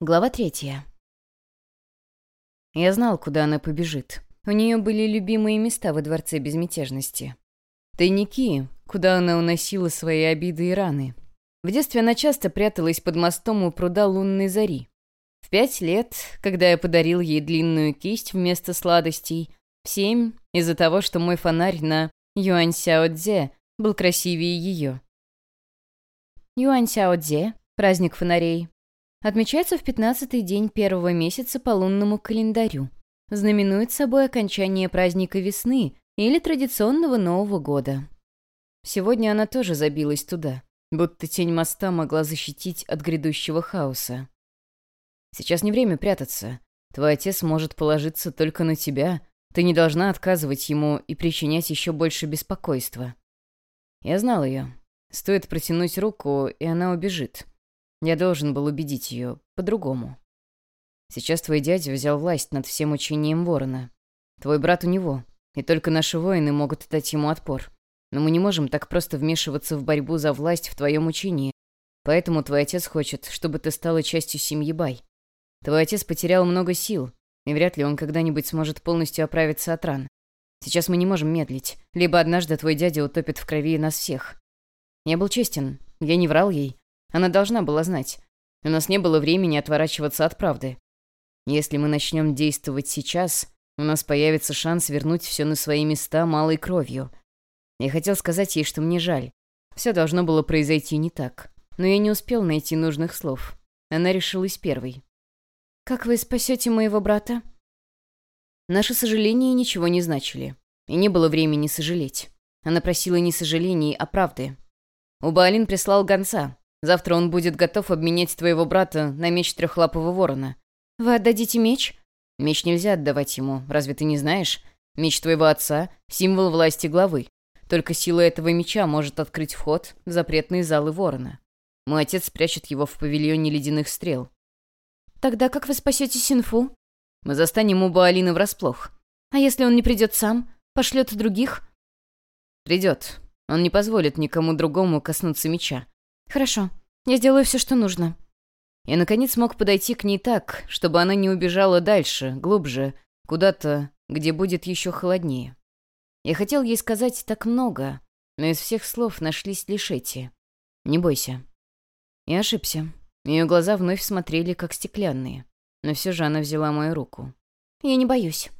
Глава третья. Я знал, куда она побежит. У нее были любимые места во Дворце Безмятежности. Тайники, куда она уносила свои обиды и раны. В детстве она часто пряталась под мостом у пруда лунной зари. В пять лет, когда я подарил ей длинную кисть вместо сладостей, в семь — из-за того, что мой фонарь на Юань Сяо Цзе был красивее ее. Юань Сяо Цзе — праздник фонарей, Отмечается в пятнадцатый день первого месяца по лунному календарю. Знаменует собой окончание праздника весны или традиционного Нового года. Сегодня она тоже забилась туда, будто тень моста могла защитить от грядущего хаоса. Сейчас не время прятаться. Твой отец может положиться только на тебя. Ты не должна отказывать ему и причинять еще больше беспокойства. Я знал ее. Стоит протянуть руку, и она убежит. Я должен был убедить ее по-другому. Сейчас твой дядя взял власть над всем учением ворона. Твой брат у него, и только наши воины могут дать ему отпор. Но мы не можем так просто вмешиваться в борьбу за власть в твоем учении. Поэтому твой отец хочет, чтобы ты стала частью семьи Бай. Твой отец потерял много сил, и вряд ли он когда-нибудь сможет полностью оправиться от ран. Сейчас мы не можем медлить. Либо однажды твой дядя утопит в крови нас всех. Я был честен. Я не врал ей. Она должна была знать. У нас не было времени отворачиваться от правды. Если мы начнем действовать сейчас, у нас появится шанс вернуть все на свои места малой кровью. Я хотел сказать ей, что мне жаль. Все должно было произойти не так. Но я не успел найти нужных слов. Она решилась первой. «Как вы спасете моего брата?» Наши сожаления ничего не значили. И не было времени сожалеть. Она просила не сожалений, а правды. Убаалин прислал гонца, Завтра он будет готов обменять твоего брата на меч трехлапого ворона. Вы отдадите меч? Меч нельзя отдавать ему, разве ты не знаешь? Меч твоего отца — символ власти главы. Только сила этого меча может открыть вход в запретные залы ворона. Мой отец прячет его в павильоне ледяных стрел. Тогда как вы спасете Синфу? Мы застанем у Баалины врасплох. А если он не придет сам? Пошлет других? Придет. Он не позволит никому другому коснуться меча. «Хорошо. Я сделаю все, что нужно». Я, наконец, смог подойти к ней так, чтобы она не убежала дальше, глубже, куда-то, где будет еще холоднее. Я хотел ей сказать так много, но из всех слов нашлись лишь эти. «Не бойся». Я ошибся. Ее глаза вновь смотрели, как стеклянные. Но все же она взяла мою руку. «Я не боюсь».